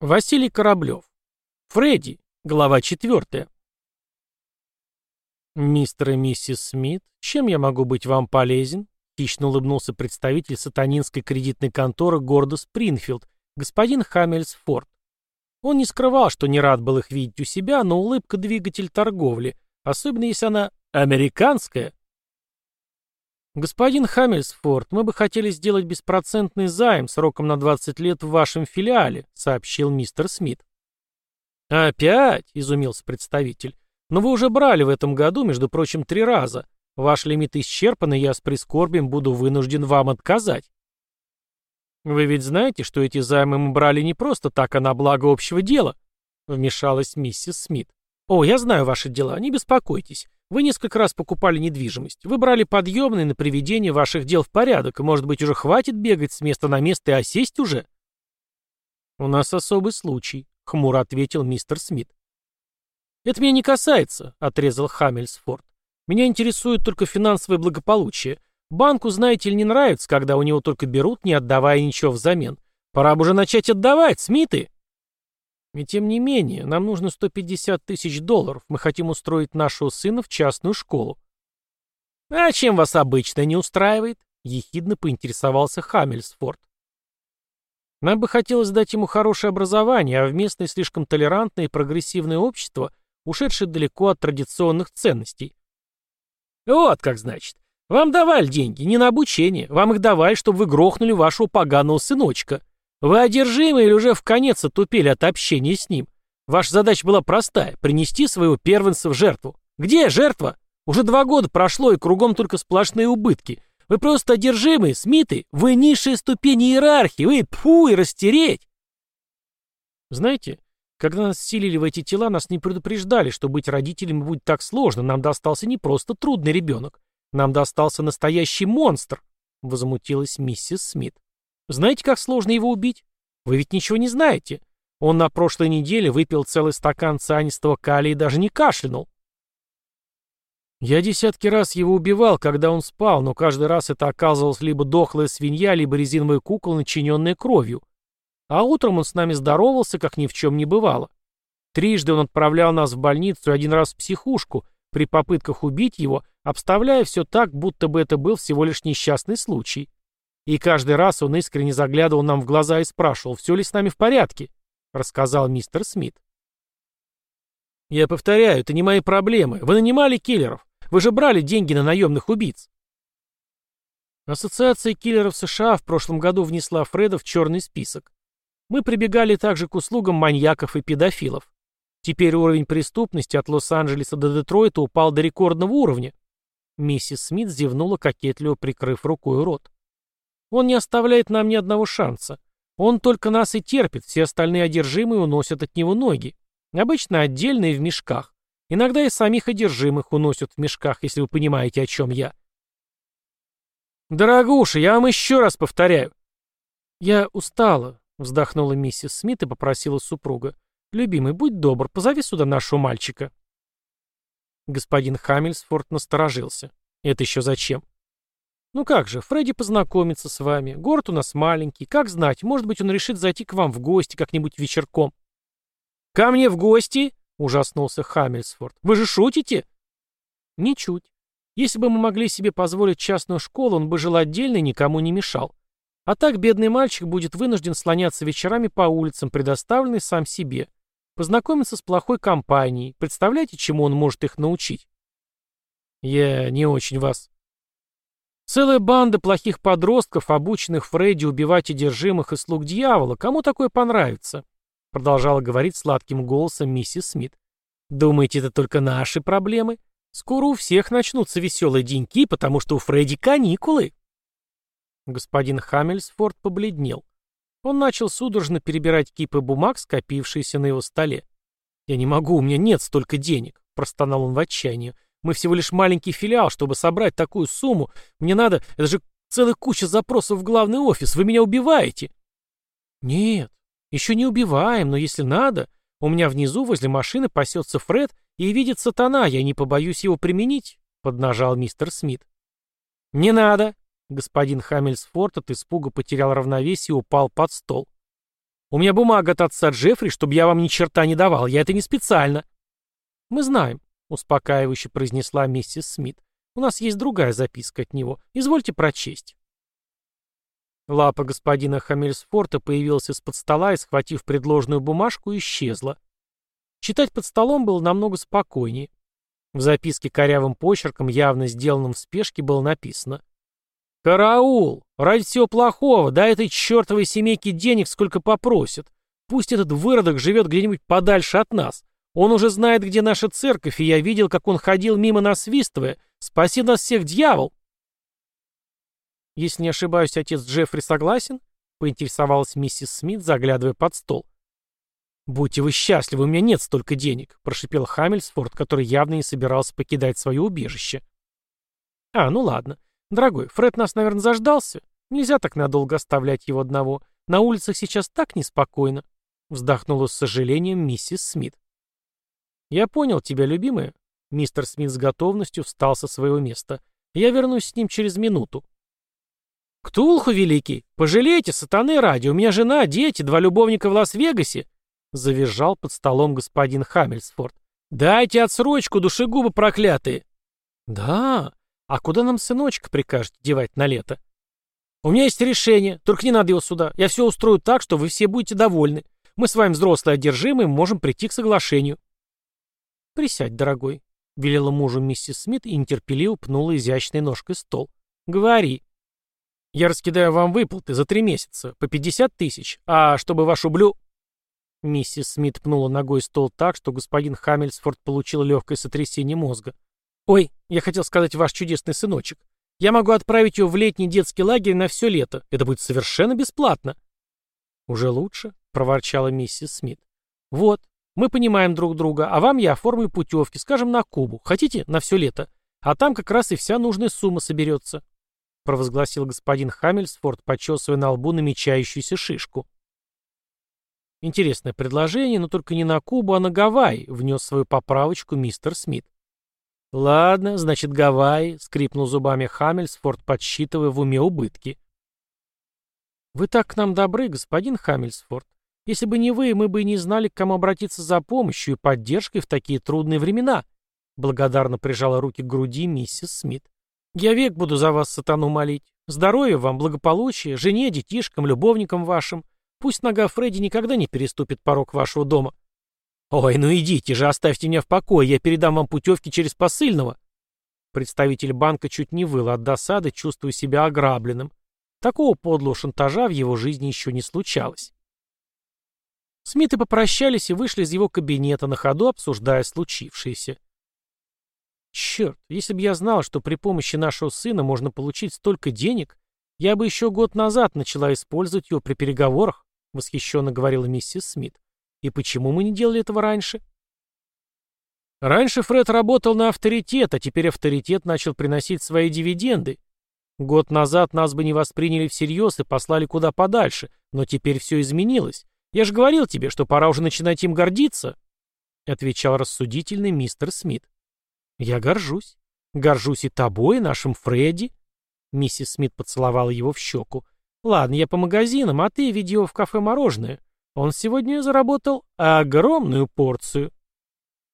Василий Кораблев. Фредди. Глава 4. «Мистер и миссис Смит, чем я могу быть вам полезен?» Хищно улыбнулся представитель сатанинской кредитной конторы города Спрингфилд, господин Хаммельсфорд. Он не скрывал, что не рад был их видеть у себя, но улыбка — двигатель торговли, особенно если она американская. «Господин Хаммельсфорд, мы бы хотели сделать беспроцентный займ сроком на 20 лет в вашем филиале», — сообщил мистер Смит. «Опять?» — изумился представитель. «Но вы уже брали в этом году, между прочим, три раза. Ваш лимит исчерпан, и я с прискорбием буду вынужден вам отказать». «Вы ведь знаете, что эти займы мы брали не просто так, а на благо общего дела?» — вмешалась миссис Смит. «О, я знаю ваши дела, не беспокойтесь. Вы несколько раз покупали недвижимость. Вы брали подъемные на приведение ваших дел в порядок, и, может быть, уже хватит бегать с места на место и осесть уже?» «У нас особый случай», — хмуро ответил мистер Смит. «Это меня не касается», — отрезал Хаммельсфорд. «Меня интересует только финансовое благополучие. Банку, знаете ли, не нравится, когда у него только берут, не отдавая ничего взамен. Пора бы уже начать отдавать, Смиты!» И тем не менее, нам нужно 150 тысяч долларов. Мы хотим устроить нашего сына в частную школу. А чем вас обычно не устраивает? Ехидно поинтересовался Хаммельсфорд. Нам бы хотелось дать ему хорошее образование, а в местное слишком толерантное и прогрессивное общество, ушедшее далеко от традиционных ценностей. Вот как значит. Вам давали деньги, не на обучение. Вам их давали, чтобы вы грохнули вашего поганого сыночка. Вы одержимы или уже в конец отупели от общения с ним? Ваша задача была простая — принести своего первенца в жертву. Где жертва? Уже два года прошло, и кругом только сплошные убытки. Вы просто одержимые, смиты, вы низшие ступени иерархии, вы пфу и растереть. Знаете, когда нас селили в эти тела, нас не предупреждали, что быть родителями будет так сложно. Нам достался не просто трудный ребенок. Нам достался настоящий монстр, — возмутилась миссис Смит. Знаете, как сложно его убить? Вы ведь ничего не знаете. Он на прошлой неделе выпил целый стакан цианистого калия и даже не кашлянул. Я десятки раз его убивал, когда он спал, но каждый раз это оказывалась либо дохлая свинья, либо резиновая кукла, начиненная кровью. А утром он с нами здоровался, как ни в чем не бывало. Трижды он отправлял нас в больницу и один раз в психушку, при попытках убить его, обставляя все так, будто бы это был всего лишь несчастный случай. И каждый раз он искренне заглядывал нам в глаза и спрашивал, все ли с нами в порядке, рассказал мистер Смит. Я повторяю, это не мои проблемы. Вы нанимали киллеров. Вы же брали деньги на наемных убийц. Ассоциация киллеров США в прошлом году внесла Фреда в черный список. Мы прибегали также к услугам маньяков и педофилов. Теперь уровень преступности от Лос-Анджелеса до Детройта упал до рекордного уровня. Миссис Смит зевнула, кокетливо прикрыв рукой рот. Он не оставляет нам ни одного шанса. Он только нас и терпит, все остальные одержимые уносят от него ноги. Обычно отдельно и в мешках. Иногда и самих одержимых уносят в мешках, если вы понимаете, о чем я. «Дорогуша, я вам еще раз повторяю». «Я устала», — вздохнула миссис Смит и попросила супруга. «Любимый, будь добр, позови сюда нашего мальчика». Господин Хаммельсфорд насторожился. «Это еще зачем?» «Ну как же, Фредди познакомится с вами. Город у нас маленький. Как знать, может быть, он решит зайти к вам в гости как-нибудь вечерком». «Ко мне в гости?» — ужаснулся Хаммельсфорд. «Вы же шутите?» «Ничуть. Если бы мы могли себе позволить частную школу, он бы жил отдельно и никому не мешал. А так бедный мальчик будет вынужден слоняться вечерами по улицам, предоставленный сам себе. Познакомиться с плохой компанией. Представляете, чему он может их научить?» «Я не очень вас Целая банда плохих подростков, обученных Фредди убивать одержимых и слуг дьявола. Кому такое понравится? Продолжала говорить сладким голосом миссис Смит. Думаете, это только наши проблемы? Скоро у всех начнутся веселые деньки, потому что у Фредди каникулы. Господин Хаммельсфорд побледнел. Он начал судорожно перебирать кипы бумаг, скопившиеся на его столе. «Я не могу, у меня нет столько денег», — простонал он в отчаянии. Мы всего лишь маленький филиал, чтобы собрать такую сумму. Мне надо... Это же целая куча запросов в главный офис. Вы меня убиваете. Нет, еще не убиваем, но если надо... У меня внизу возле машины пасется Фред и видит сатана. Я не побоюсь его применить, — поднажал мистер Смит. Не надо. Господин Хаммельсфорд от испуга потерял равновесие и упал под стол. У меня бумага от отца Джеффри, чтобы я вам ни черта не давал. Я это не специально». «Мы знаем», — успокаивающе произнесла миссис Смит. «У нас есть другая записка от него. Извольте прочесть». Лапа господина Хамельсфорта появилась из-под стола и, схватив предложенную бумажку, исчезла. Читать под столом было намного спокойнее. В записке корявым почерком, явно сделанным в спешке, было написано «Караул! Ради всего плохого, дай этой чертовой семейке денег сколько попросят. Пусть этот выродок живет где-нибудь подальше от нас. Он уже знает, где наша церковь, и я видел, как он ходил мимо насвистывая. Спаси нас всех, дьявол!» «Если не ошибаюсь, отец Джеффри согласен?» — поинтересовалась миссис Смит, заглядывая под стол. «Будьте вы счастливы, у меня нет столько денег», — прошипел Хаммельсфорд, который явно не собирался покидать свое убежище. «А, ну ладно. Дорогой, Фред нас, наверное, заждался. Нельзя так надолго оставлять его одного. На улицах сейчас так неспокойно», — вздохнула с сожалением миссис Смит. «Я понял тебя, любимая». Мистер Смит с готовностью встал со своего места. «Я вернусь с ним через минуту». «Ктулху великий! Пожалейте, сатаны ради! У меня жена, дети, два любовника в Лас-Вегасе!» Завизжал под столом господин Хаммельсфорд. «Дайте отсрочку, душегубы проклятые!» «Да? А куда нам сыночка прикажете девать на лето?» «У меня есть решение, только не надо его сюда. Я все устрою так, что вы все будете довольны. Мы с вами взрослые одержимые, можем прийти к соглашению». «Присядь, дорогой», — велела мужу миссис Смит и нетерпеливо пнула изящной ножкой стол. «Говори». Я раскидаю вам выплаты за три месяца, по 50 тысяч, а чтобы вашу блю...» Миссис Смит пнула ногой стол так, что господин Хаммельсфорд получил легкое сотрясение мозга. «Ой, я хотел сказать ваш чудесный сыночек. Я могу отправить ее в летний детский лагерь на все лето. Это будет совершенно бесплатно». «Уже лучше», — проворчала миссис Смит. «Вот, мы понимаем друг друга, а вам я оформлю путевки, скажем, на Кубу. Хотите, на все лето? А там как раз и вся нужная сумма соберется провозгласил господин Хаммельсфорд, почесывая на лбу намечающуюся шишку. Интересное предложение, но только не на Кубу, а на Гавайи, внес свою поправочку мистер Смит. Ладно, значит, Гавайи, скрипнул зубами Хаммельсфорд, подсчитывая в уме убытки. Вы так к нам добры, господин Хаммельсфорд. Если бы не вы, мы бы и не знали, к кому обратиться за помощью и поддержкой в такие трудные времена. Благодарно прижала руки к груди миссис Смит. Я век буду за вас сатану молить. Здоровья вам, благополучия, жене, детишкам, любовникам вашим. Пусть нога Фредди никогда не переступит порог вашего дома. Ой, ну идите же, оставьте меня в покое, я передам вам путевки через посыльного. Представитель банка чуть не выл от досады, чувствуя себя ограбленным. Такого подлого шантажа в его жизни еще не случалось. Смиты попрощались и вышли из его кабинета, на ходу обсуждая случившееся. Черт, если бы я знал, что при помощи нашего сына можно получить столько денег, я бы еще год назад начала использовать его при переговорах, восхищенно говорила миссис Смит. И почему мы не делали этого раньше? Раньше Фред работал на авторитет, а теперь авторитет начал приносить свои дивиденды. Год назад нас бы не восприняли всерьез и послали куда подальше, но теперь все изменилось. Я же говорил тебе, что пора уже начинать им гордиться, отвечал рассудительный мистер Смит. «Я горжусь. Горжусь и тобой, и нашим Фредди». Миссис Смит поцеловала его в щеку. «Ладно, я по магазинам, а ты веди его в кафе мороженое. Он сегодня заработал огромную порцию».